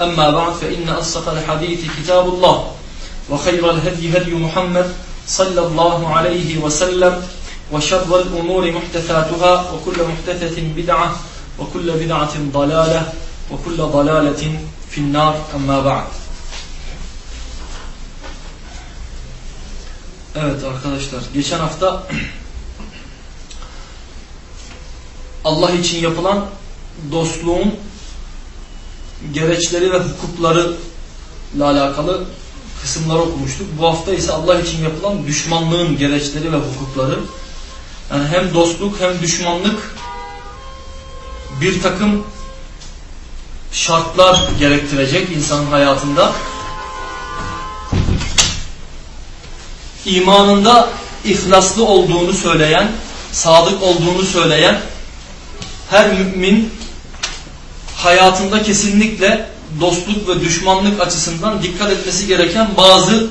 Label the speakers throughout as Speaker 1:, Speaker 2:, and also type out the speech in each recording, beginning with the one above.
Speaker 1: أما بعد فإن أصدق الحديث كتاب الله وخير الهدي هدي محمد صلى الله عليه وسلم وشر الأمور محدثاتها وكل محدثة بدعة وكل بدعة ضلالة وكل ضلالة في النار أما بعد Evet arkadaşlar geçen hafta Allah için yapılan dostluğun gereçleri ve hukukları ile alakalı kısımları okumuştuk. Bu hafta ise Allah için yapılan düşmanlığın gereçleri ve hukukları. Yani hem dostluk hem düşmanlık bir takım şartlar gerektirecek insanın hayatında. İmanında ihlaslı olduğunu söyleyen, sadık olduğunu söyleyen her mümin hayatında kesinlikle dostluk ve düşmanlık açısından dikkat etmesi gereken bazı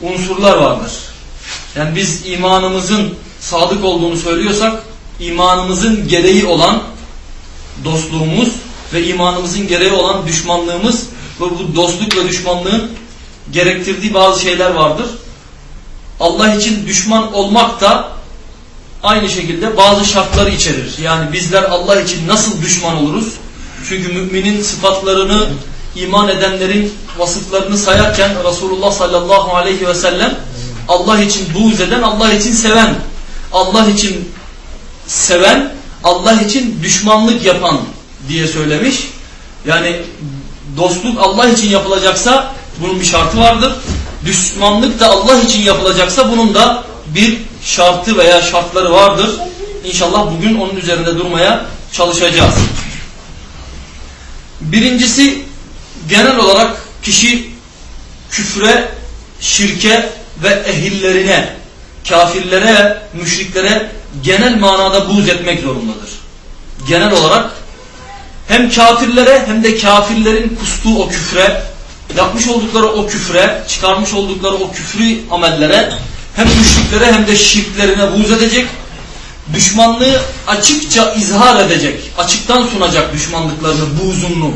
Speaker 1: unsurlar vardır. Yani biz imanımızın sadık olduğunu söylüyorsak imanımızın gereği olan dostluğumuz ve imanımızın gereği olan düşmanlığımız ve bu dostluk ve düşmanlığın gerektirdiği bazı şeyler vardır. Allah için düşman olmak da aynı şekilde bazı şartları içerir. Yani bizler Allah için nasıl düşman oluruz? Çünkü müminin sıfatlarını, iman edenlerin vasıflarını sayarken Resulullah sallallahu aleyhi ve sellem Allah için buğz eden, Allah için seven, Allah için seven, Allah için düşmanlık yapan diye söylemiş. Yani dostluk Allah için yapılacaksa bunun bir şartı vardır. Düşmanlık da Allah için yapılacaksa bunun da bir şartı veya şartları vardır. İnşallah bugün onun üzerinde durmaya çalışacağız. Birincisi genel olarak kişi küfre, şirke ve ehillerine, kafirlere, müşriklere genel manada buğz etmek zorundadır. Genel olarak hem kafirlere hem de kafirlerin kustuğu o küfre, yapmış oldukları o küfre, çıkarmış oldukları o küfrü amellere hem müşriklere hem de şirklerine buğz edecek, düşmanlığı açıkça izhar edecek, açıktan sunacak düşmanlıklarını, buğzunluğu.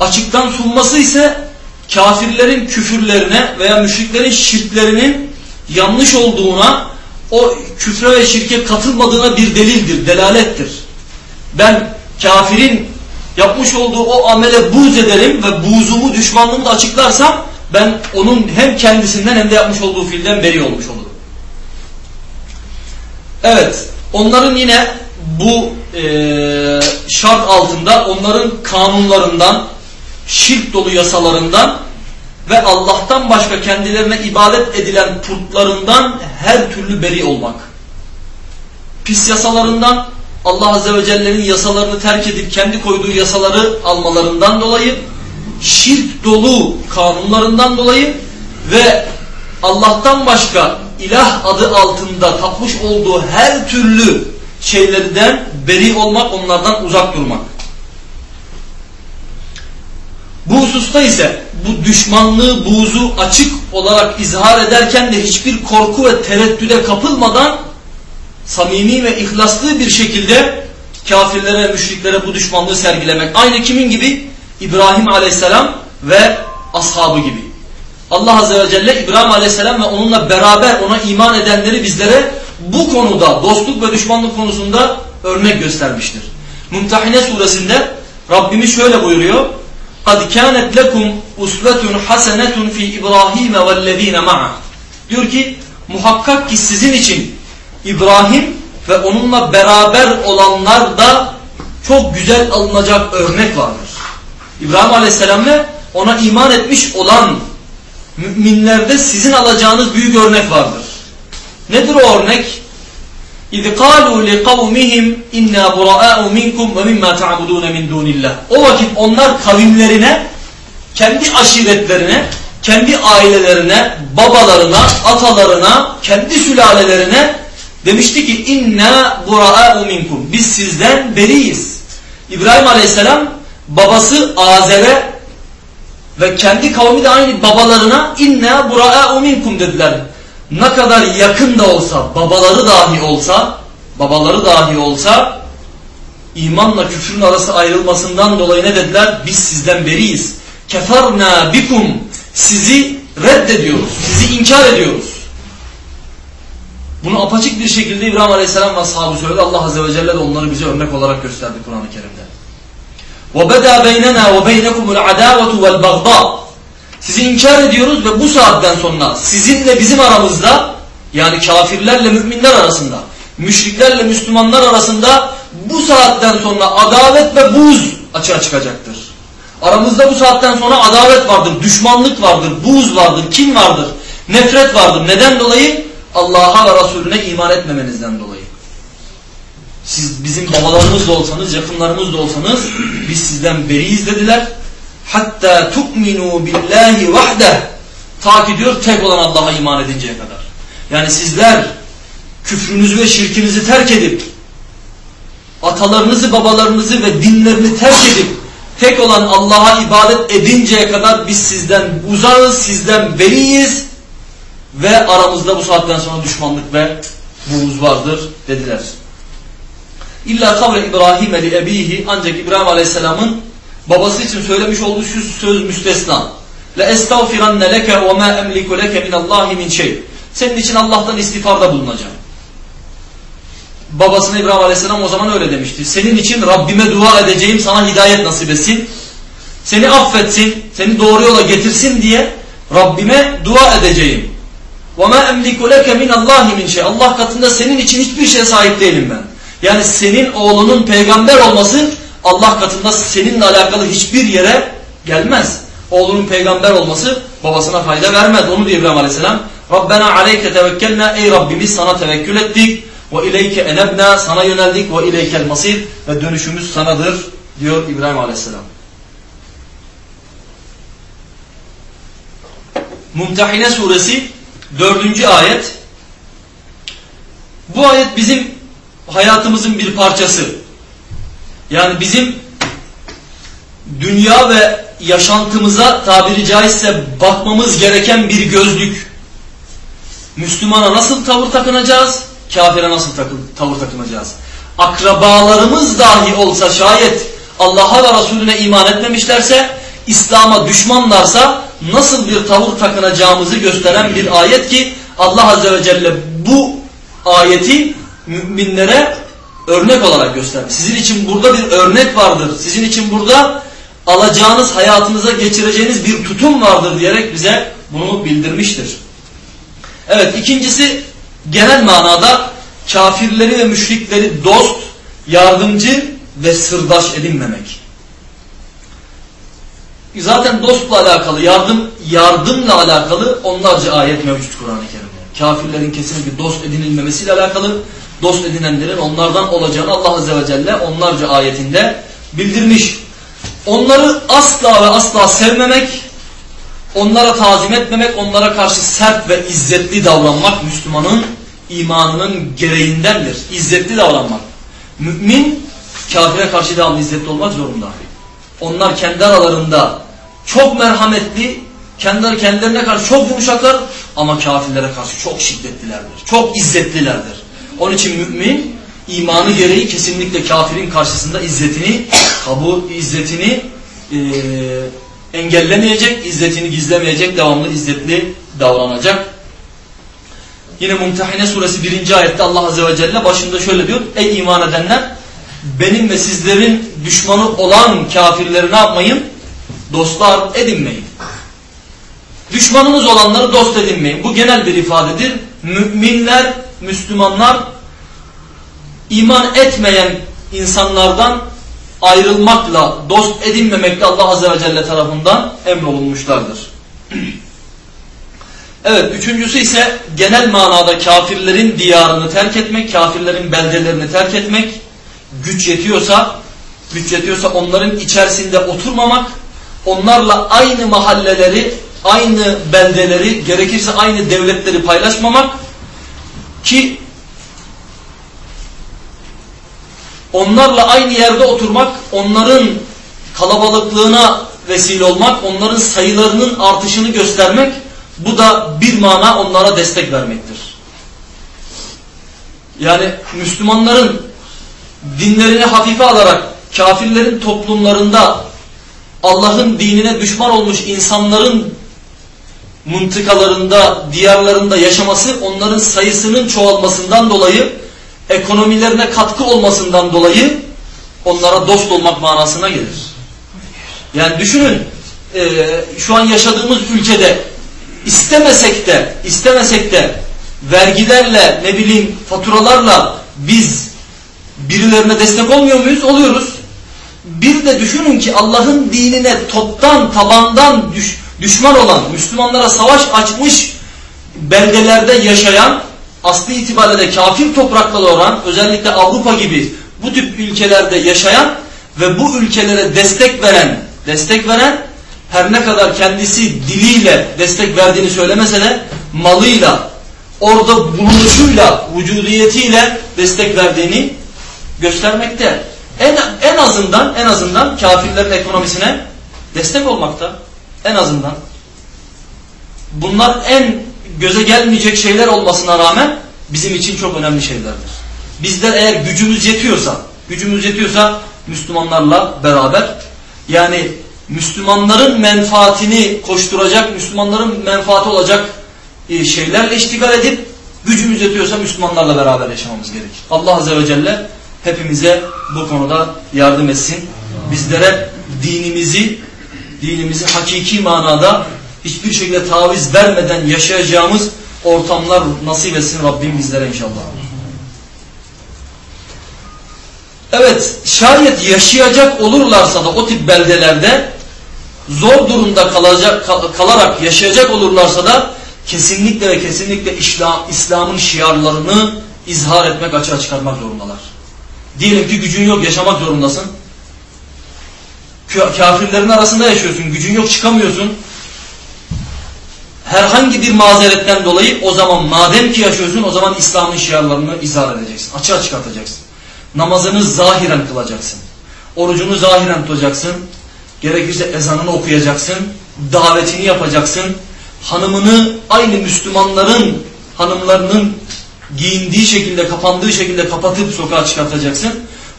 Speaker 1: Açıktan sunması ise kafirlerin küfürlerine veya müşriklerin şirklerinin yanlış olduğuna, o küfre ve şirke katılmadığına bir delildir, delalettir. Ben kafirin yapmış olduğu o amele buğz ederim ve buğzumu, düşmanlığımı da açıklarsam ben onun hem kendisinden hem de yapmış olduğu fiilden beri olmuş olurum. Evet, onların yine bu e, şart altında onların kanunlarından, şirk dolu yasalarından ve Allah'tan başka kendilerine ibadet edilen putlarından her türlü beri olmak. Pis yasalarından, Allah Azze ve Celle'nin yasalarını terk edip kendi koyduğu yasaları almalarından dolayı, şirk dolu kanunlarından dolayı ve Allah'tan başka ilah adı altında tapmış olduğu her türlü şeylerden beri olmak, onlardan uzak durmak. Bu hususta ise bu düşmanlığı, buğzu açık olarak izhar ederken de hiçbir korku ve tereddüde kapılmadan samimi ve ihlaslı bir şekilde kafirlere, müşriklere bu düşmanlığı sergilemek. Aynı kimin gibi? İbrahim aleyhisselam ve ashabı gibi. Allah Azze ve Celle İbrahim Aleyhisselam ve onunla beraber ona iman edenleri bizlere bu konuda dostluk ve düşmanlık konusunda örnek göstermiştir. Mümtehine suresinde Rabbimiz şöyle buyuruyor. قَدْ كَانَتْ لَكُمْ اُسْوَةٌ حَسَنَةٌ فِي إِبْرَاهِيمَ وَالَّذ۪ينَ مَعَهُ Diyor ki muhakkak ki sizin için İbrahim ve onunla beraber olanlar da çok güzel alınacak örnek vardır. İbrahim Aleyhisselam ve ona iman etmiş olan müminlerde sizin alacağınız büyük örnek vardır. Nedir o örnek? İz قَالُوا لِقَوْمِهِمْ اِنَّا بُرَآءُ مِنْكُمْ وَمِمَّا تَعْبُدُونَ مِنْ دُونِ اللّٰهِ O vakit onlar kavimlerine, kendi aşiretlerine, kendi ailelerine, babalarına, atalarına, kendi sülalelerine demişti ki inna buraa'u minkum. Biz sizden beriyiz. İbrahim Aleyhisselam babası Azer'e ve kendi kavmi de aynı babalarına inna buraa'u minkum dediler. Ne kadar yakın da olsa, babaları dahi olsa, babaları dahi olsa imanla küfrün arası ayrılmasından dolayı ne dediler? Biz sizden beriyiz. Keferna bikum sizi reddediyoruz, sizi inkar ediyoruz. Bunu apaçık bir şekilde İbrahim Aleyhisselam ve ashabı söyledi. Allah Azze ve Celle de onları bize örnek olarak gösterdi Kur'an-ı Kerim'de. وَبَدَى بَيْنَنَا وَبَيْنَكُمُ الْعَدَاوَةُ وَالْبَغْضَى Sizi inkar ediyoruz ve bu saatten sonra sizinle bizim aramızda yani kafirlerle müminler arasında, müşriklerle Müslümanlar arasında bu saatten sonra adavet ve buz açığa çıkacaktır. Aramızda bu saatten sonra adavet vardır, düşmanlık vardır, buz vardır, kin vardır, nefret vardır. Neden dolayı? Allah'a ve Resulüne iman etmemenizden dolayı. Siz bizim babalarımız da olsanız, yakınlarımız da olsanız biz sizden beriyiz dediler. Hatta tu'minu billahi vahde ta ki diyor tek olan Allah'a iman edinceye kadar. Yani sizler küfrünüzü ve şirkinizi terk edip atalarınızı, babalarınızı ve dinlerini terk edip tek olan Allah'a ibadet edinceye kadar biz sizden uzağız, sizden beriyiz ve aramızda bu saatten sonra düşmanlık ve buğuz vardır dediler. İlla kavle İbrahim li ebihi ancak İbrahim Aleyhisselam'ın babası için söylemiş olduğu şu söz müstesna. Le estağfiranne leke ve ma emliku leke min Allahi min şey. Senin için Allah'tan istiğfarda bulunacağım. Babasına İbrahim Aleyhisselam o zaman öyle demişti. Senin için Rabbime dua edeceğim sana hidayet nasip etsin. Seni affetsin, seni doğru yola getirsin diye Rabbime dua edeceğim. وَمَا اَمْلِكُ لَكَ مِنَ اللّٰهِ مِنْ şey. Allah katında senin için hiçbir şeye sahip değilim ben. Yani senin oğlunun peygamber olması Allah katında seninle alakalı hiçbir yere gelmez. Oğlunun peygamber olması babasına fayda vermez. Onu diyor İbrahim Aleyhisselam. Rabbena aleyke tevekkelna ey Rabbimiz sana tevekkül ettik. Ve ileyke enebna sana yöneldik ve ileykel masir ve dönüşümüz sanadır diyor İbrahim Aleyhisselam. Mumtahine suresi dördüncü ayet. Bu ayet bizim hayatımızın bir parçası. Yani bizim dünya ve yaşantımıza tabiri caizse bakmamız gereken bir gözlük. Müslümana nasıl tavır takınacağız? Kafire nasıl tavır takınacağız? Akrabalarımız dahi olsa şayet Allah'a ve Resulüne iman etmemişlerse, İslam'a düşmanlarsa nasıl bir tavır takınacağımızı gösteren bir ayet ki Allah Azze ve Celle bu ayeti müminlere örnek olarak gösterdi. Sizin için burada bir örnek vardır. Sizin için burada alacağınız, hayatınıza geçireceğiniz bir tutum vardır diyerek bize bunu bildirmiştir. Evet ikincisi genel manada kafirleri ve müşrikleri dost, yardımcı ve sırdaş edinmemek. Zaten dostla alakalı, yardım yardımla alakalı onlarca ayet mevcut Kur'an-ı Kerim'de. Kafirlerin kesinlikle dost edinilmemesiyle alakalı, dost edinenlerin onlardan olacağını Allah Azze ve Celle onlarca ayetinde bildirmiş. Onları asla ve asla sevmemek, onlara tazim etmemek, onlara karşı sert ve izzetli davranmak Müslümanın imanının gereğindendir. İzzetli davranmak. Mümin kafire karşı devamlı izzetli olmak zorunda. Onlar kendi aralarında çok merhametli, kendileri kendilerine karşı çok yumuşaklar ama kafirlere karşı çok şiddetlilerdir. Çok izzetlilerdir. Onun için mümin imanı gereği kesinlikle kafirin karşısında izzetini, kabu izzetini e, engellemeyecek, izzetini gizlemeyecek, devamlı izzetli davranacak. Yine Mumtehine suresi 1. ayette Allah Azze ve Celle başında şöyle diyor. Ey iman edenler benim ve sizlerin düşmanı olan kafirleri ne yapmayın? dostlar edinmeyin. Düşmanınız olanları dost edinmeyin. Bu genel bir ifadedir. Müminler, Müslümanlar iman etmeyen insanlardan ayrılmakla, dost edinmemekle Allah Azze ve Celle tarafından emrolunmuşlardır. Evet, üçüncüsü ise genel manada kafirlerin diyarını terk etmek, kafirlerin beldelerini terk etmek, güç yetiyorsa, güç yetiyorsa onların içerisinde oturmamak, onlarla aynı mahalleleri, aynı beldeleri, gerekirse aynı devletleri paylaşmamak ki onlarla aynı yerde oturmak, onların kalabalıklığına vesile olmak, onların sayılarının artışını göstermek, bu da bir mana onlara destek vermektir. Yani Müslümanların dinlerini hafife alarak kafirlerin toplumlarında Allah'ın dinine düşman olmuş insanların mıntıkalarında, diyarlarında yaşaması onların sayısının çoğalmasından dolayı, ekonomilerine katkı olmasından dolayı onlara dost olmak manasına gelir. Yani düşünün e, şu an yaşadığımız ülkede istemesek de istemesek de vergilerle ne bileyim faturalarla biz birilerine destek olmuyor muyuz? Oluyoruz. Bir de düşünün ki Allah'ın dinine toptan tabandan düş, düşman olan Müslümanlara savaş açmış beldelerde yaşayan aslı itibariyle de kafir toprakları olan özellikle Avrupa gibi bu tip ülkelerde yaşayan ve bu ülkelere destek veren destek veren her ne kadar kendisi diliyle destek verdiğini söylemese de malıyla, orada bulunuşuyla, vücudiyetiyle destek verdiğini göstermekte. En, en azından en azından kafirlerin ekonomisine destek olmakta. En azından. Bunlar en göze gelmeyecek şeyler olmasına rağmen bizim için çok önemli şeylerdir. Bizler eğer gücümüz yetiyorsa, gücümüz yetiyorsa Müslümanlarla beraber yani Müslümanların menfaatini koşturacak, Müslümanların menfaati olacak e, şeylerle iştigal edip gücümüz yetiyorsa Müslümanlarla beraber yaşamamız gerekir. Allah Azze ve Celle hepimize bu konuda yardım etsin. Bizlere dinimizi, dinimizi hakiki manada hiçbir şekilde taviz vermeden yaşayacağımız ortamlar nasip etsin Rabbim bizlere inşallah. Evet şayet yaşayacak olurlarsa da o tip beldelerde zor durumda kalacak, kalarak yaşayacak olurlarsa da kesinlikle ve kesinlikle İslam, İslam'ın şiarlarını izhar etmek, açığa çıkarmak zorundalar. Diyelim ki gücün yok, yaşamak zorundasın. Kafirlerin arasında yaşıyorsun, gücün yok, çıkamıyorsun. Herhangi bir mazeretten dolayı o zaman madem ki yaşıyorsun o zaman İslam'ın şiarlarını izhar edeceksin, açığa çıkartacaksın. Namazını zahiren kılacaksın. Orucunu zahiren tutacaksın. Gerekirse ezanını okuyacaksın. Davetini yapacaksın. Hanımını aynı Müslümanların hanımlarının giyindiği şekilde, kapandığı şekilde kapatıp sokağa çıkartacaksın.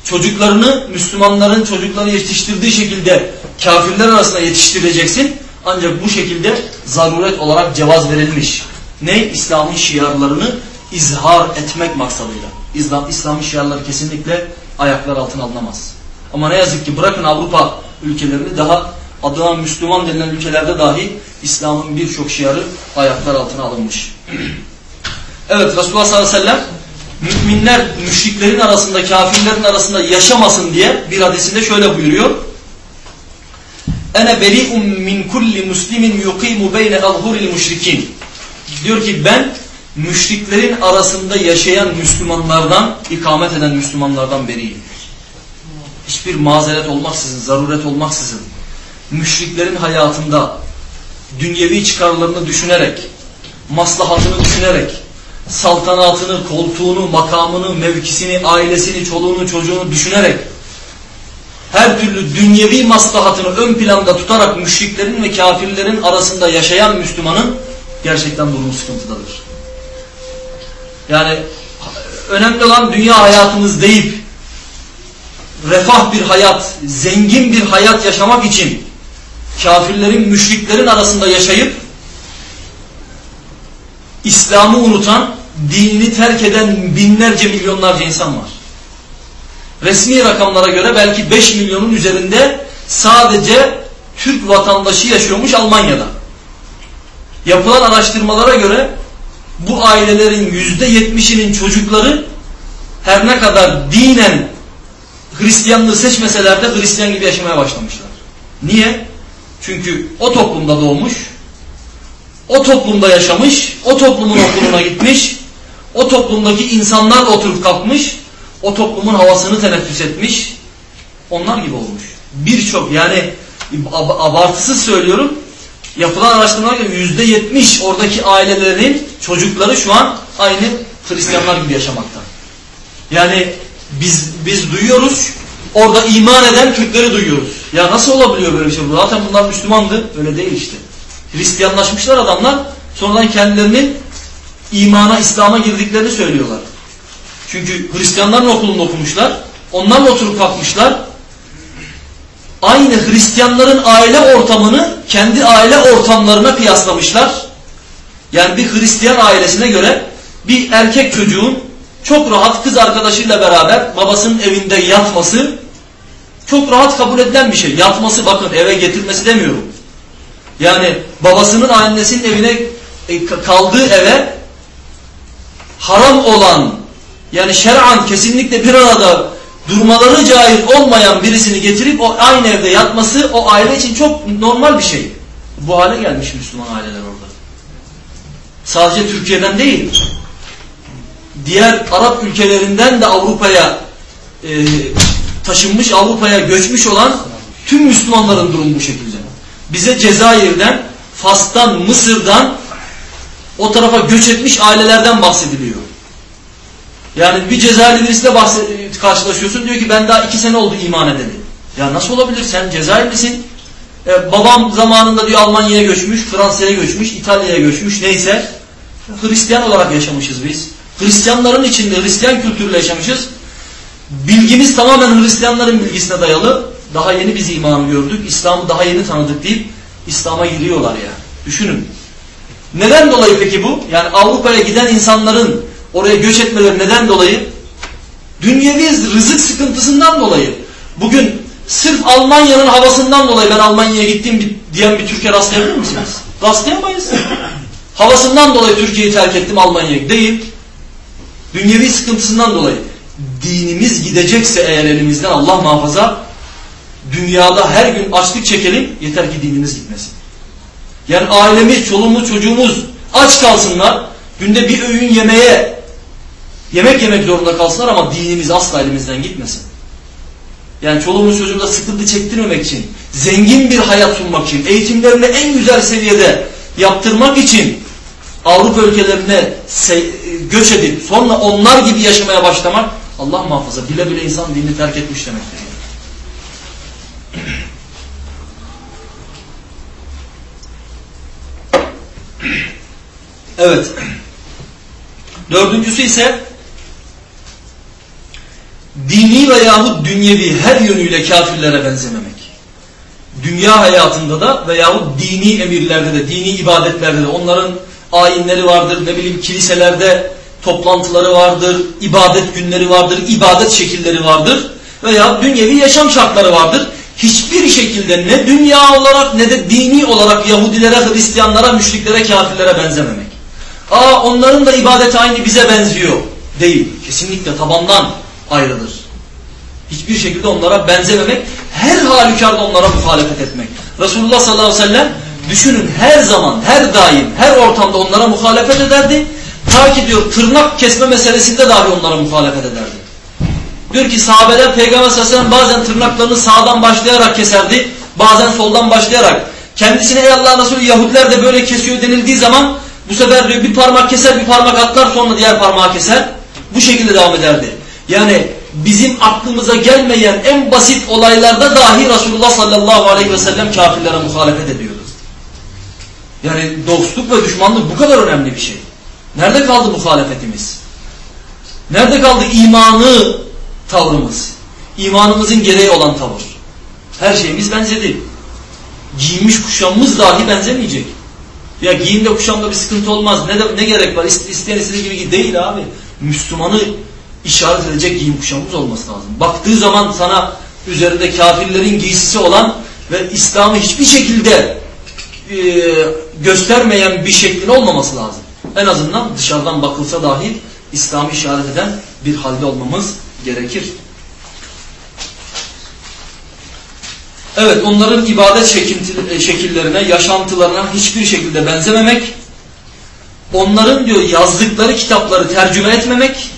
Speaker 1: Çocuklarını Müslümanların çocukları yetiştirdiği şekilde kafirler arasında yetiştireceksin. Ancak bu şekilde zaruret olarak cevaz verilmiş. Ne? İslam'ın şiarlarını izhar etmek maksadıyla. İslam, İslam'ın şiarları kesinlikle ayaklar altına alınamaz. Ama ne yazık ki bırakın Avrupa ülkelerini daha adına Müslüman denilen ülkelerde dahi İslam'ın birçok şiarı ayaklar altına alınmış. evet Resulullah sallallahu aleyhi ve sellem müminler müşriklerin arasında kafirlerin arasında yaşamasın diye bir hadisinde şöyle buyuruyor. Ene beri'un min kulli muslimin yuqimu beyne azhuril müşrikin. Diyor ki ben müşriklerin arasında yaşayan Müslümanlardan, ikamet eden Müslümanlardan beriyim. Hiçbir mazeret olmaksızın, zaruret olmaksızın, müşriklerin hayatında dünyevi çıkarlarını düşünerek, maslahatını düşünerek, saltanatını, koltuğunu, makamını, mevkisini, ailesini, çoluğunu, çocuğunu düşünerek, her türlü dünyevi maslahatını ön planda tutarak müşriklerin ve kafirlerin arasında yaşayan Müslümanın gerçekten durumu sıkıntıdadır. Yani önemli olan dünya hayatımız deyip refah bir hayat, zengin bir hayat yaşamak için kafirlerin, müşriklerin arasında yaşayıp İslam'ı unutan, dinini terk eden binlerce milyonlarca insan var. Resmi rakamlara göre belki 5 milyonun üzerinde sadece Türk vatandaşı yaşıyormuş Almanya'da. Yapılan araştırmalara göre bu ailelerin yüzde yetmişinin çocukları her ne kadar dinen Hristiyanlığı seçmeseler de Hristiyan gibi yaşamaya başlamışlar. Niye? Çünkü o toplumda doğmuş, o toplumda yaşamış, o toplumun okuluna gitmiş, o toplumdaki insanlarla oturup kalkmış, o toplumun havasını teneffüs etmiş, onlar gibi olmuş. Birçok yani abartısız söylüyorum, yapılan araştırmalar göre yüzde yetmiş oradaki ailelerin çocukları şu an aynı Hristiyanlar gibi yaşamakta. Yani biz biz duyuyoruz, orada iman eden Türkleri duyuyoruz. Ya nasıl olabiliyor böyle bir şey? Zaten bunlar Müslümandı. Öyle değil işte. Hristiyanlaşmışlar adamlar. Sonradan kendilerinin imana, İslam'a girdiklerini söylüyorlar. Çünkü Hristiyanların okulunda okumuşlar. Onlarla oturup kalkmışlar. Aynı Hristiyanların aile ortamını kendi aile ortamlarına kıyaslamışlar. Yani bir Hristiyan ailesine göre bir erkek çocuğun çok rahat kız arkadaşıyla beraber babasının evinde yatması çok rahat kabul edilen bir şey. Yatması bakın eve getirmesi demiyorum. Yani babasının annesinin evine e, kaldığı eve haram olan yani şer'an kesinlikle bir arada durmaları caiz olmayan birisini getirip o aynı evde yatması o aile için çok normal bir şey. Bu hale gelmiş Müslüman aileler orada. Sadece Türkiye'den değil. Diğer Arap ülkelerinden de Avrupa'ya e, taşınmış, Avrupa'ya göçmüş olan tüm Müslümanların durumu bu şekilde. Bize Cezayir'den, Fas'tan, Mısır'dan o tarafa göç etmiş ailelerden bahsediliyor. Yani bir Cezayirli birisiyle karşılaşıyorsun diyor ki ben daha iki sene oldu iman edeli. Ya nasıl olabilir sen Cezayirlisin. Ee, babam zamanında diyor Almanya'ya göçmüş, Fransa'ya göçmüş, İtalya'ya göçmüş neyse. Hristiyan olarak yaşamışız biz. Hristiyanların içinde Hristiyan kültürle yaşamışız. Bilgimiz tamamen Hristiyanların bilgisine dayalı. Daha yeni biz imanı gördük. İslam'ı daha yeni tanıdık deyip İslam'a giriyorlar ya. Düşünün. Neden dolayı peki bu? Yani Avrupa'ya giden insanların oraya göç etmeleri neden dolayı? Dünyevi rızık sıkıntısından dolayı. Bugün sırf Almanya'nın havasından dolayı ben Almanya'ya gittim diyen bir Türkiye rastlayabilir misiniz? Rastlayamayız. Havasından dolayı Türkiye'yi terk ettim Almanya'ya değil. Dünyevi sıkıntısından dolayı. Dinimiz gidecekse eğer elimizden Allah muhafaza dünyada her gün açlık çekelim yeter ki dinimiz gitmesin. Yani ailemiz, çoluğumuz, çocuğumuz aç kalsınlar. Günde bir öğün yemeye yemek yemek zorunda kalsınlar ama dinimiz asla elimizden gitmesin. Yani çoluğumuz çocuğumuza sıkıntı çektirmemek için, zengin bir hayat sunmak için, eğitimlerini en güzel seviyede yaptırmak için Avrupa ülkelerine göç edip sonra onlar gibi yaşamaya başlamak Allah muhafaza bile bile insan dinini terk etmiş demektir. Evet. Dördüncüsü ise dini veyahut dünyevi her yönüyle kafirlere benzememek. Dünya hayatında da veyahut dini emirlerde de, dini ibadetlerde de onların ayinleri vardır, ne bileyim kiliselerde toplantıları vardır, ibadet günleri vardır, ibadet şekilleri vardır veya dünyevi yaşam şartları vardır. Hiçbir şekilde ne dünya olarak ne de dini olarak Yahudilere, Hristiyanlara, müşriklere, kafirlere benzememek. Aa onların da ibadeti aynı bize benziyor. Değil. Kesinlikle tabandan ayrılır. Hiçbir şekilde onlara benzememek, her halükarda onlara muhalefet etmek. Resulullah sallallahu aleyhi ve sellem düşünün her zaman, her daim, her ortamda onlara muhalefet ederdi. Ta ki diyor tırnak kesme meselesinde dahi onlara muhalefet ederdi. Diyor ki sahabeler Peygamber sallallahu aleyhi ve sellem bazen tırnaklarını sağdan başlayarak keserdi, bazen soldan başlayarak. Kendisine ey Allah Resulü Yahudiler de böyle kesiyor denildiği zaman bu sefer diyor bir parmak keser bir parmak atlar sonra diğer parmağı keser. Bu şekilde devam ederdi. Yani bizim aklımıza gelmeyen en basit olaylarda dahi Resulullah sallallahu aleyhi ve sellem kafirlere muhalefet ediyordu. Yani dostluk ve düşmanlık bu kadar önemli bir şey. Nerede kaldı muhalefetimiz? Nerede kaldı imanı tavrımız? İmanımızın gereği olan tavır. Her şeyimiz benzedi. Giyinmiş kuşamımız dahi benzemeyecek. Ya giyimde kuşamda bir sıkıntı olmaz. Ne, de, ne gerek var? İsteyen istediği gibi değil abi. Müslümanı işaret edecek giyim kuşamımız olması lazım. Baktığı zaman sana üzerinde kafirlerin giysisi olan ve İslam'ı hiçbir şekilde e, göstermeyen bir şeklin olmaması lazım. En azından dışarıdan bakılsa dahi İslam'ı işaret eden bir halde olmamız gerekir. Evet onların ibadet şekillerine, yaşantılarına hiçbir şekilde benzememek, onların diyor yazdıkları kitapları tercüme etmemek,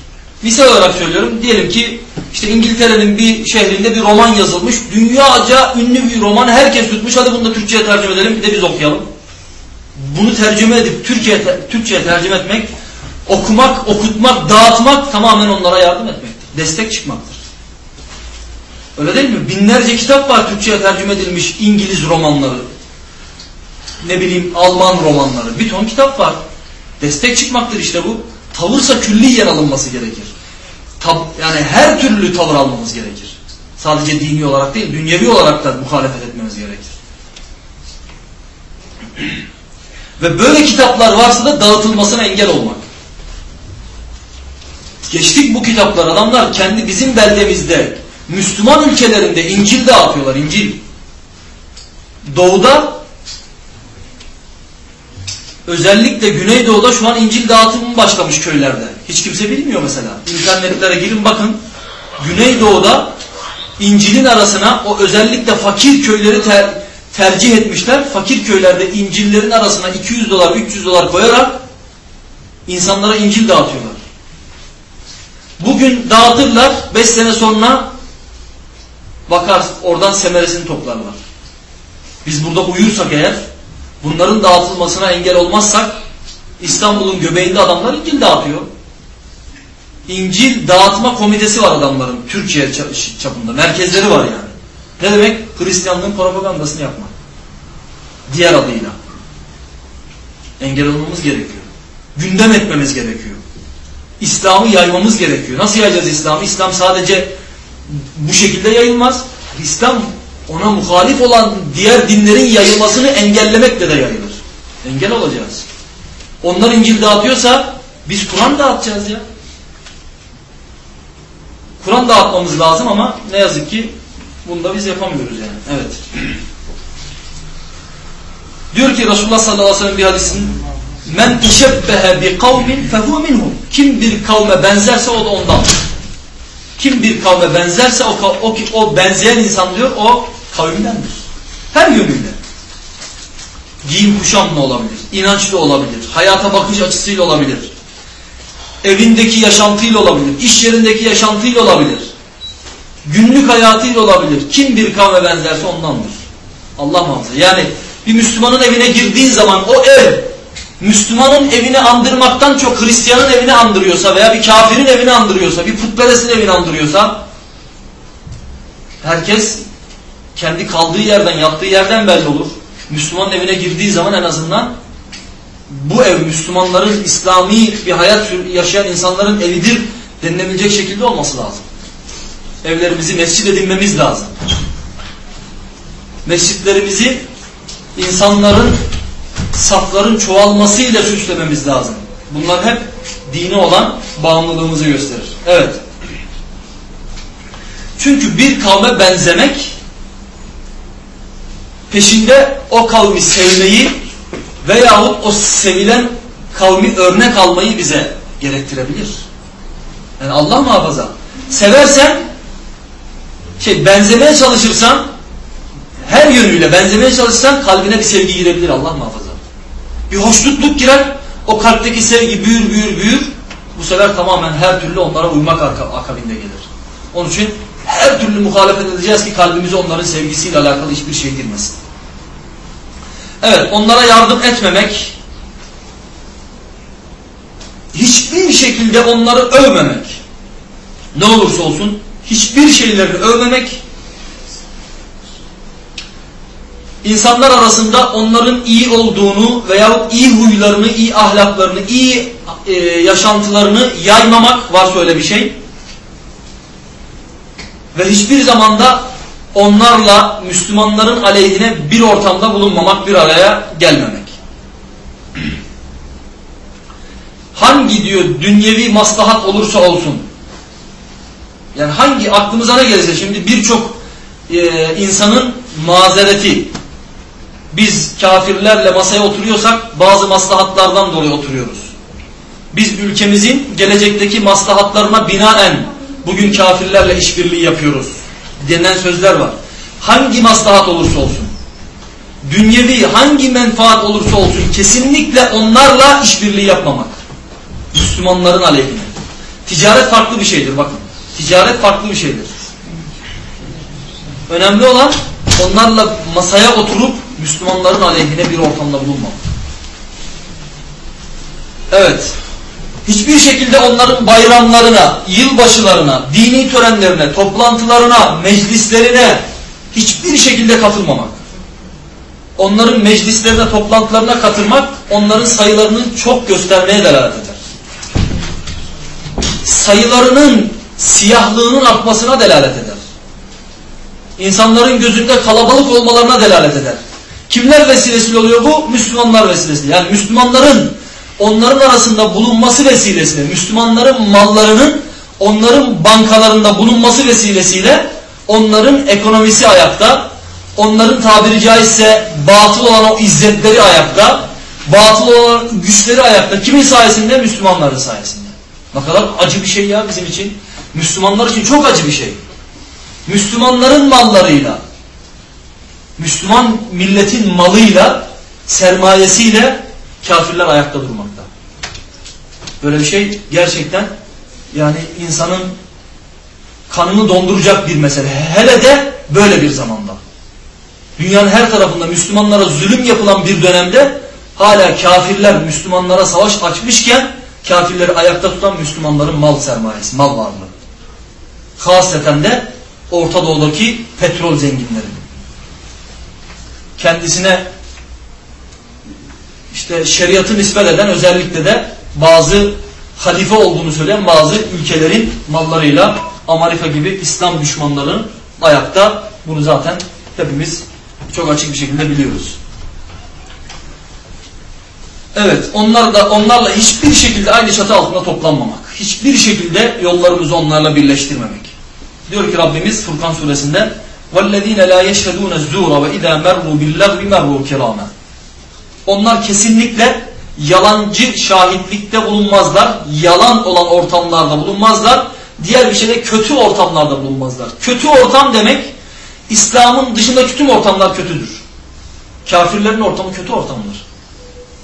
Speaker 1: misal olarak söylüyorum diyelim ki işte İngiltere'nin bir şehrinde bir roman yazılmış, dünyaca ünlü bir roman herkes tutmuş, hadi bunu da Türkçe'ye tercüme edelim bir de biz okuyalım. Bunu tercüme edip Türkçe'ye Türkçe'ye tercüme etmek, okumak, okutmak, dağıtmak tamamen onlara yardım etmektir. Destek çıkmaktır. Öyle değil mi? Binlerce kitap var Türkçe'ye tercüme edilmiş İngiliz romanları. Ne bileyim Alman romanları. Bir ton kitap var. Destek çıkmaktır işte bu. Tavırsa külliyen alınması gerekir. Tab yani her türlü tavır almamız gerekir. Sadece dini olarak değil, dünyevi olarak da muhalefet etmemiz gerekir. Ve böyle kitaplar varsa da dağıtılmasına engel olmak. Geçtik bu kitaplar. Adamlar kendi bizim beldemizde Müslüman ülkelerinde İncil dağıtıyorlar, İncil. Doğuda özellikle Güneydoğu'da şu an İncil dağıtımı başlamış köylerde. Hiç kimse bilmiyor mesela. İnternetlere girin bakın. Güneydoğu'da İncil'in arasına o özellikle fakir köyleri ter tercih etmişler. Fakir köylerde İncil'lerin arasına 200 dolar, 300 dolar koyarak insanlara İncil dağıtıyorlar. Bugün dağıtırlar, 5 sene sonra Bakar oradan semeresini toplarlar. Biz burada uyursak eğer bunların dağıtılmasına engel olmazsak İstanbul'un göbeğinde adamlar İncil dağıtıyor. İncil dağıtma komitesi var adamların Türkiye çapında. Merkezleri var yani. Ne demek? Hristiyanlığın propagandasını yapmak. Diğer adıyla. Engel olmamız gerekiyor. Gündem etmemiz gerekiyor. İslam'ı yaymamız gerekiyor. Nasıl yayacağız İslam'ı? İslam sadece bu şekilde yayılmaz. İslam ona muhalif olan diğer dinlerin yayılmasını engellemekle de yayılır. Engel olacağız. Onlar İncil dağıtıyorsa biz Kur'an dağıtacağız ya. Kur'an dağıtmamız lazım ama ne yazık ki bunu da biz yapamıyoruz yani. Evet. Diyor ki Resulullah sallallahu aleyhi ve sellem bir hadisin Men teşebbehe bi kavmin fehu minhum. Kim bir kavme benzerse o da ondan. Kim bir kavme benzerse o, o, o benzeyen insan diyor o kavimdendir. Her yönüyle. Giyim kuşamla olabilir, inançlı olabilir, hayata bakış açısıyla olabilir. Evindeki yaşantıyla olabilir, iş yerindeki yaşantıyla olabilir. Günlük hayatıyla olabilir. Kim bir kavme benzerse ondandır. Allah muhafaza. Yani bir Müslümanın evine girdiğin zaman o ev Müslümanın evini andırmaktan çok Hristiyanın evini andırıyorsa veya bir kafirin evini andırıyorsa, bir putperestin evini andırıyorsa herkes kendi kaldığı yerden, yattığı yerden belli olur. Müslümanın evine girdiği zaman en azından bu ev Müslümanların İslami bir hayat yaşayan insanların evidir denilebilecek şekilde olması lazım. Evlerimizi mescid edinmemiz lazım. Mescitlerimizi insanların safların çoğalmasıyla süslememiz lazım. Bunlar hep dini olan bağımlılığımızı gösterir. Evet. Çünkü bir kavme benzemek peşinde o kavmi sevmeyi veyahut o sevilen kavmi örnek almayı bize gerektirebilir. Yani Allah muhafaza. Seversen şey benzemeye çalışırsan her yönüyle benzemeye çalışsan kalbine bir sevgi girebilir Allah muhafaza. Bir hoşnutluk girer. O kalpteki sevgi büyür büyür büyür. Bu sefer tamamen her türlü onlara uymak akabinde gelir. Onun için her türlü muhalefet edeceğiz ki kalbimize onların sevgisiyle alakalı hiçbir şey girmesin. Evet onlara yardım etmemek, hiçbir şekilde onları övmemek, ne olursa olsun hiçbir şeylerini övmemek, insanlar arasında onların iyi olduğunu veya iyi huylarını, iyi ahlaklarını, iyi e, yaşantılarını yaymamak varsa öyle bir şey. Ve hiçbir zamanda onlarla Müslümanların aleyhine bir ortamda bulunmamak, bir araya gelmemek. Hangi diyor dünyevi maslahat olursa olsun, yani hangi aklımıza ne gelirse şimdi birçok e, insanın mazereti biz kafirlerle masaya oturuyorsak bazı maslahatlardan dolayı oturuyoruz. Biz ülkemizin gelecekteki maslahatlarına binaen bugün kafirlerle işbirliği yapıyoruz denen sözler var. Hangi maslahat olursa olsun, dünyevi hangi menfaat olursa olsun kesinlikle onlarla işbirliği yapmamak. Müslümanların aleyhine. Ticaret farklı bir şeydir bakın. Ticaret farklı bir şeydir. Önemli olan onlarla masaya oturup Müslümanların aleyhine bir ortamda bulunmamak. Evet. Hiçbir şekilde onların bayramlarına, yılbaşılarına, dini törenlerine, toplantılarına, meclislerine hiçbir şekilde katılmamak. Onların meclislerine, toplantılarına katılmak onların sayılarını çok göstermeye delalet eder. Sayılarının siyahlığının artmasına delalet eder. İnsanların gözünde kalabalık olmalarına delalet eder. Kimler vesilesiyle oluyor bu? Müslümanlar vesilesiyle. Yani Müslümanların onların arasında bulunması vesilesiyle, Müslümanların mallarının onların bankalarında bulunması vesilesiyle onların ekonomisi ayakta, onların tabiri caizse batıl olan o izzetleri ayakta, batıl olan güçleri ayakta. Kimin sayesinde? Müslümanların sayesinde. Ne kadar acı bir şey ya bizim için. Müslümanlar için çok acı bir şey. Müslümanların mallarıyla, Müslüman milletin malıyla, sermayesiyle kafirler ayakta durmakta. Böyle bir şey gerçekten yani insanın kanını donduracak bir mesele. Hele de böyle bir zamanda. Dünyanın her tarafında Müslümanlara zulüm yapılan bir dönemde hala kafirler Müslümanlara savaş açmışken kafirleri ayakta tutan Müslümanların mal sermayesi, mal varlığı. Hasreten de Orta Doğu'daki petrol zenginleri. Kendisine işte şeriatı nispet eden özellikle de bazı halife olduğunu söyleyen bazı ülkelerin mallarıyla Amerika gibi İslam düşmanlarının ayakta bunu zaten hepimiz çok açık bir şekilde biliyoruz. Evet, onlar da onlarla hiçbir şekilde aynı çatı altında toplanmamak. Hiçbir şekilde yollarımızı onlarla birleştirmemek. Diyor ki Rabbimiz Furkan suresinde وَالَّذ۪ينَ لَا يَشْهَدُونَ الزُّورَ وَاِذَا مَرُّوا بِاللَّغْوِ مَرُّوا كِرَامًا Onlar kesinlikle yalancı şahitlikte bulunmazlar. Yalan olan ortamlarda bulunmazlar. Diğer bir şeyde kötü ortamlarda bulunmazlar. Kötü ortam demek İslam'ın dışındaki tüm ortamlar kötüdür. Kafirlerin ortamı kötü ortamdır.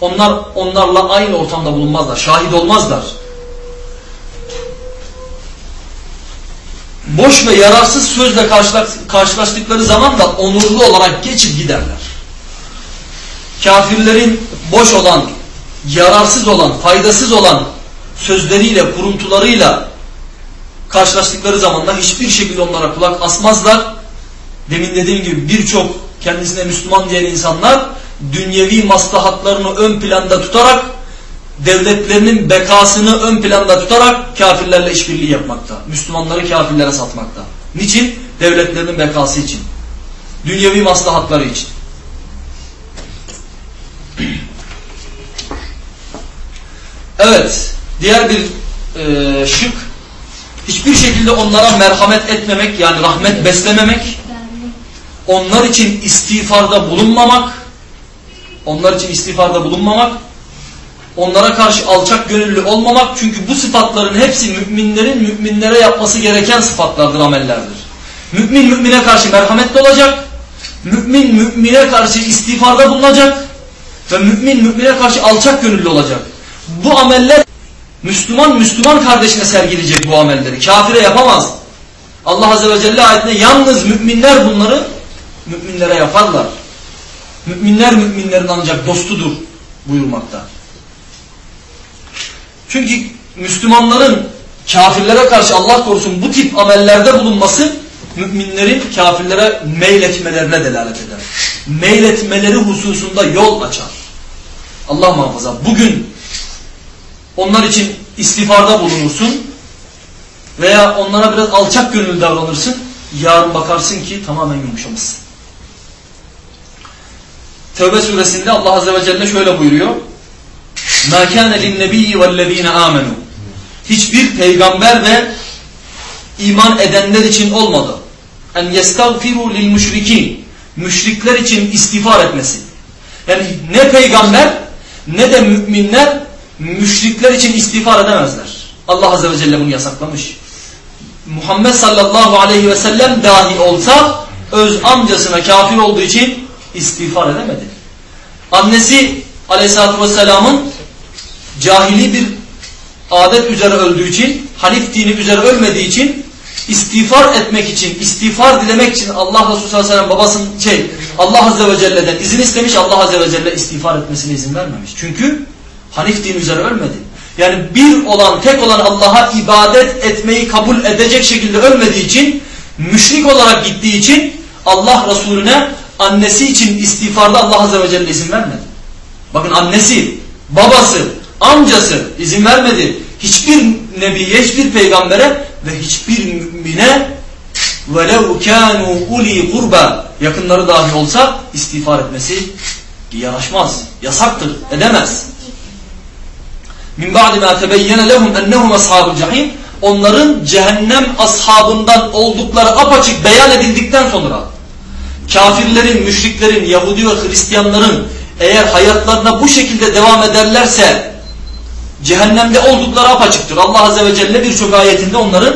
Speaker 1: Onlar onlarla aynı ortamda bulunmazlar. Şahit olmazlar. Boş ve yararsız sözle karşılaştıkları zaman da onurlu olarak geçip giderler. Kafirlerin boş olan, yararsız olan, faydasız olan sözleriyle, kuruntularıyla karşılaştıkları zaman da hiçbir şekilde onlara kulak asmazlar. Demin dediğim gibi birçok kendisine Müslüman diyen insanlar dünyevi maslahatlarını ön planda tutarak devletlerinin bekasını ön planda tutarak kafirlerle işbirliği yapmakta. Müslümanları kafirlere satmakta. Niçin? Devletlerinin bekası için. Dünyevi maslahatları için. Evet. Diğer bir e, şık hiçbir şekilde onlara merhamet etmemek yani rahmet beslememek onlar için istiğfarda bulunmamak onlar için istiğfarda bulunmamak onlara karşı alçak gönüllü olmamak çünkü bu sıfatların hepsi müminlerin müminlere yapması gereken sıfatlardır, amellerdir. Mümin mümine karşı merhametli olacak, mümin mümine karşı istiğfarda bulunacak ve mümin mümine karşı alçak gönüllü olacak. Bu ameller Müslüman Müslüman kardeşine sergileyecek bu amelleri. Kafire yapamaz. Allah Azze ve Celle ayetinde yalnız müminler bunları müminlere yaparlar. Müminler müminlerin ancak dostudur buyurmakta. Çünkü Müslümanların kafirlere karşı Allah korusun bu tip amellerde bulunması müminlerin kafirlere meyletmelerine delalet eder. Meyletmeleri hususunda yol açar. Allah muhafaza. Bugün onlar için istiğfarda bulunursun veya onlara biraz alçak gönüllü davranırsın. Yarın bakarsın ki tamamen yumuşamışsın. Tevbe suresinde Allah Azze ve Celle şöyle buyuruyor. مَا كَانَ لِلنَّبِيِّ وَالَّذ۪ينَ آمَنُوا Hiçbir peygamber ve iman edenler için olmadı. En yestagfiru lil müşrikin. müşrikler için istiğfar etmesi. Yani ne peygamber ne de müminler müşrikler için istiğfar edemezler. Allah Azze ve Celle bunu yasaklamış. Muhammed sallallahu aleyhi ve sellem dahi olsa öz amcasına kafir olduğu için istiğfar edemedi. Annesi aleyhissalatü vesselamın cahili bir adet üzere öldüğü için, Hanif dini üzere ölmediği için istiğfar etmek için, istiğfar dilemek için Allah Resulü sallallahu aleyhi ve sellem babasının şey, Allah Azze ve Celle'den izin istemiş, Allah Azze ve Celle istiğfar etmesine izin vermemiş. Çünkü Hanif dini üzere ölmedi. Yani bir olan, tek olan Allah'a ibadet etmeyi kabul edecek şekilde ölmediği için, müşrik olarak gittiği için Allah Resulüne annesi için istiğfarda Allah Azze ve Celle izin vermedi. Bakın annesi, babası, amcası izin vermedi. Hiçbir nebiye, hiçbir peygambere ve hiçbir mümine وَلَوْ كَانُوا اُلِي kurba yakınları dahi olsa istiğfar etmesi yaraşmaz, yasaktır, edemez. Min ba'di ma tebeyyene lehum ennehum ashabul cehim onların cehennem ashabından oldukları apaçık beyan edildikten sonra kafirlerin, müşriklerin, Yahudi ve Hristiyanların eğer hayatlarına bu şekilde devam ederlerse cehennemde oldukları apaçıktır. Allah Azze ve Celle birçok ayetinde onların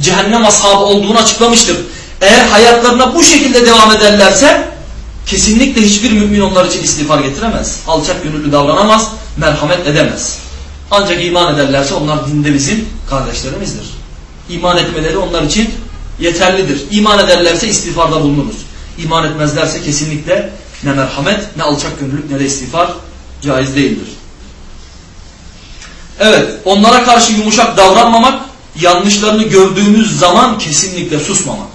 Speaker 1: cehennem ashabı olduğunu açıklamıştır. Eğer hayatlarına bu şekilde devam ederlerse kesinlikle hiçbir mümin onlar için istiğfar getiremez. Alçak gönüllü davranamaz, merhamet edemez. Ancak iman ederlerse onlar dinde bizim kardeşlerimizdir. İman etmeleri onlar için yeterlidir. İman ederlerse istiğfarda bulunuruz. İman etmezlerse kesinlikle ne merhamet, ne alçak gönüllülük, ne de istiğfar caiz değildir. Evet, onlara karşı yumuşak davranmamak, yanlışlarını gördüğümüz zaman kesinlikle susmamak.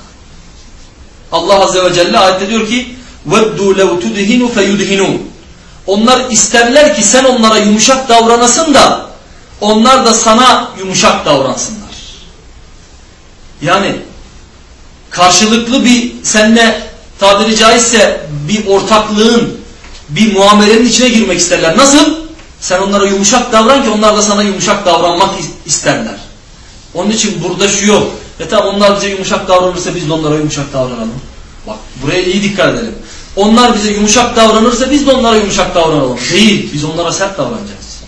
Speaker 1: Allah Azze ve Celle ayette diyor ki وَدُّوا لَوْ تُدْهِنُوا فَيُدْهِنُوا Onlar isterler ki sen onlara yumuşak davranasın da onlar da sana yumuşak davransınlar. Yani karşılıklı bir seninle tabiri caizse bir ortaklığın, bir muamelenin içine girmek isterler. Nasıl? Sen onlara yumuşak davran ki onlar da sana yumuşak davranmak isterler. Onun için burada şu yok. E tamam onlar bize yumuşak davranırsa biz de onlara yumuşak davranalım. Bak buraya iyi dikkat edelim. Onlar bize yumuşak davranırsa biz de onlara yumuşak davranalım. Değil. Biz onlara sert davranacağız.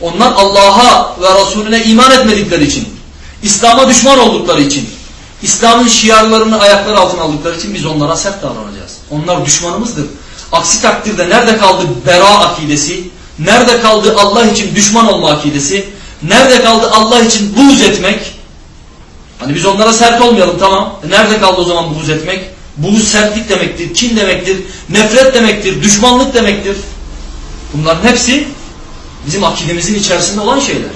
Speaker 1: Onlar Allah'a ve Resulüne iman etmedikleri için, İslam'a düşman oldukları için, İslam'ın şiarlarını ayakları altına aldıkları için biz onlara sert davranacağız. Onlar düşmanımızdır. Aksi takdirde nerede kaldı bera akidesi, nerede kaldı Allah için düşman olma akidesi, nerede kaldı Allah için buğz etmek? Hani biz onlara sert olmayalım tamam. E nerede kaldı o zaman buğz etmek? Buğz sertlik demektir, kin demektir, nefret demektir, düşmanlık demektir. Bunların hepsi bizim akidemizin içerisinde olan şeyler.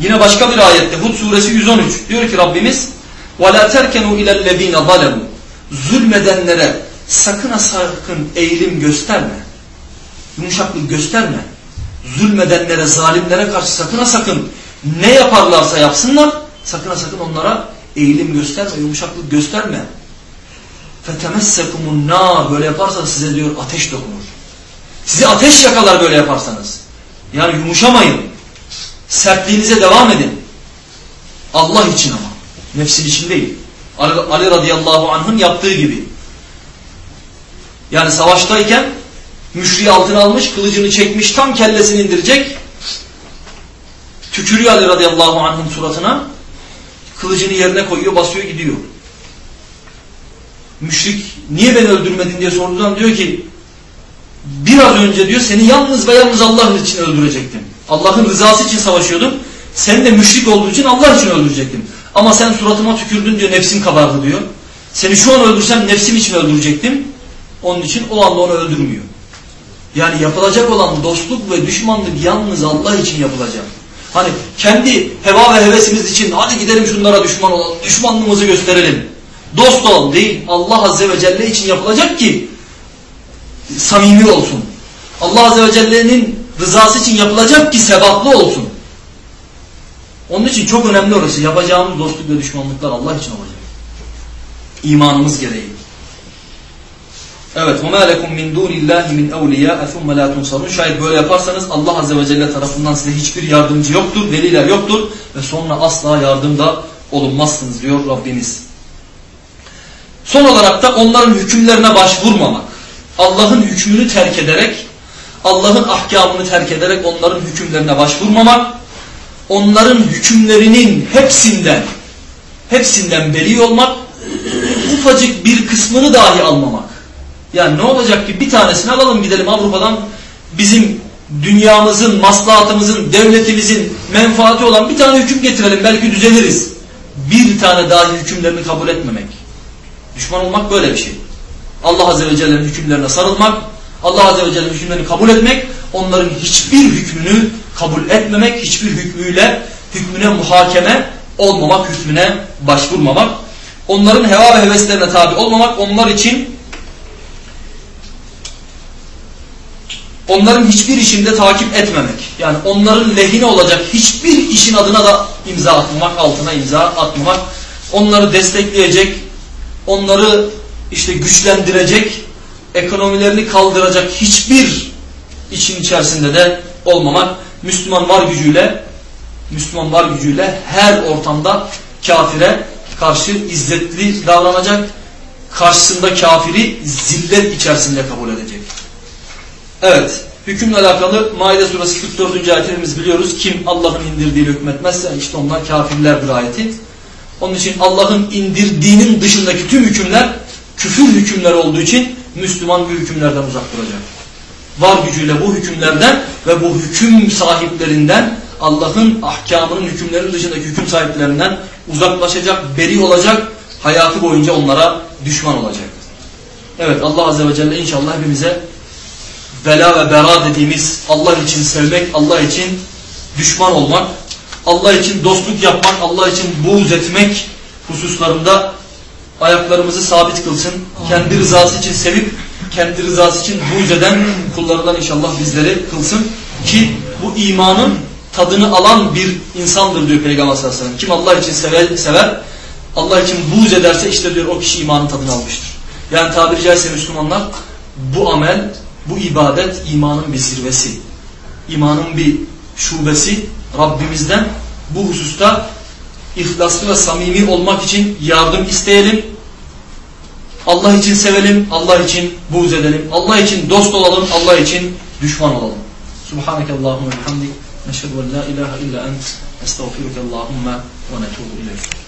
Speaker 1: Yine başka bir ayette Hud suresi 113 diyor ki Rabbimiz وَلَا تَرْكَنُوا اِلَى الَّذ۪ينَ ظَلَمُوا Zulmedenlere sakın ha sakın eğilim gösterme. Yumuşaklık gösterme. Zulmedenlere, zalimlere karşı sakın ha sakın ne yaparlarsa yapsınlar sakın ha sakın onlara eğilim gösterme, yumuşaklık gösterme. فَتَمَسَّكُمُ النَّارِ Böyle yaparsanız size diyor ateş dokunur. Sizi ateş yakalar böyle yaparsanız. Yani yumuşamayın. Sertliğinize devam edin. Allah için ama. Nefsin için değil. Ali, Ali radıyallahu anh'ın yaptığı gibi. Yani savaştayken müşriği altına almış, kılıcını çekmiş, tam kellesini indirecek. Tükürüyor Ali radıyallahu anh'ın suratına. Kılıcını yerine koyuyor, basıyor, gidiyor. Müşrik niye beni öldürmedin diye sorduğundan diyor ki biraz önce diyor seni yalnız ve yalnız Allah için öldürecektim. Allah'ın rızası için savaşıyordum. Sen de müşrik olduğu için Allah için öldürecektim. Ama sen suratıma tükürdün diyor nefsim kabardı diyor. Seni şu an öldürsem nefsim için öldürecektim. Onun için o anda onu öldürmüyor. Yani yapılacak olan dostluk ve düşmanlık yalnız Allah için yapılacak. Hani kendi heva ve hevesimiz için hadi gidelim şunlara düşman olalım, düşmanlığımızı gösterelim. Dost olalım değil. Allah Azze ve Celle için yapılacak ki samimi olsun. Allah Azze ve Celle'nin rızası için yapılacak ki sebatlı olsun. Onun için çok önemli orası. Yapacağımız dostluk ve düşmanlıklar Allah için olacak. İmanımız gereği. Evet. وَمَا لَكُمْ مِنْ دُونِ اللّٰهِ مِنْ اَوْلِيَا اَثُمَّ لَا تُنْصَرُونَ Şayet böyle yaparsanız Allah Azze ve Celle tarafından size hiçbir yardımcı yoktur, veliler yoktur ve sonra asla yardımda olunmazsınız diyor Rabbimiz. Son olarak da onların hükümlerine başvurmamak. Allah'ın hükmünü terk ederek, Allah'ın ahkamını terk ederek onların hükümlerine başvurmamak, onların hükümlerinin hepsinden, hepsinden beri olmak, ufacık bir kısmını dahi almamak. Yani ne olacak ki bir tanesini alalım gidelim Avrupa'dan bizim dünyamızın, maslahatımızın, devletimizin menfaati olan bir tane hüküm getirelim belki düzeliriz. Bir tane dahi hükümlerini kabul etmemek. Düşman olmak böyle bir şey. Allah Azze ve Celle'nin hükümlerine sarılmak, Allah Azze ve Celle'nin hükümlerini kabul etmek, onların hiçbir hükmünü kabul etmemek, hiçbir hükmüyle hükmüne muhakeme olmamak, hükmüne başvurmamak, onların heva ve heveslerine tabi olmamak, onlar için onların hiçbir işinde takip etmemek. Yani onların lehine olacak hiçbir işin adına da imza atmamak, altına imza atmamak, onları destekleyecek, onları işte güçlendirecek, ekonomilerini kaldıracak hiçbir için içerisinde de olmamak, Müslüman var gücüyle, Müslüman var gücüyle her ortamda kafire karşı izzetli davranacak, karşısında kafiri zillet içerisinde kabul edecek. Evet, hükümle alakalı Maide suresi 44. ayetimiz biliyoruz. Kim Allah'ın indirdiğiyle hükmetmezse işte onlar kafirlerdir ayeti. Onun için Allah'ın indirdiğinin dışındaki tüm hükümler küfür hükümler olduğu için Müslüman bu hükümlerden uzak duracak. Var gücüyle bu hükümlerden ve bu hüküm sahiplerinden Allah'ın ahkamının hükümlerinin dışındaki hüküm sahiplerinden uzaklaşacak, beri olacak, hayatı boyunca onlara düşman olacak. Evet Allah Azze ve Celle inşallah hepimize bela ve bera dediğimiz Allah için sevmek, Allah için düşman olmak, Allah için dostluk yapmak, Allah için buğz etmek hususlarında ayaklarımızı sabit kılsın. Kendi rızası için sevip, kendi rızası için buğz eden kullarından inşallah bizleri kılsın. Ki bu imanın tadını alan bir insandır diyor Peygamber sallallahu aleyhi ve sellem. Kim Allah için sever, sever Allah için buğz ederse işte diyor o kişi imanın tadını almıştır. Yani tabiri caizse Müslümanlar bu amel, bu ibadet imanın bir zirvesi. İmanın bir şubesi Rabbimizden bu hususta ihlaslı ve samimi olmak için yardım isteyelim. Allah için sevelim, Allah için buğz edelim. Allah için dost olalım, Allah için düşman olalım. Subhaneke Allahümme bihamdik. Neşhedü en la ilahe illa ent. Estağfiruke Allahümme ve netubu ileyk.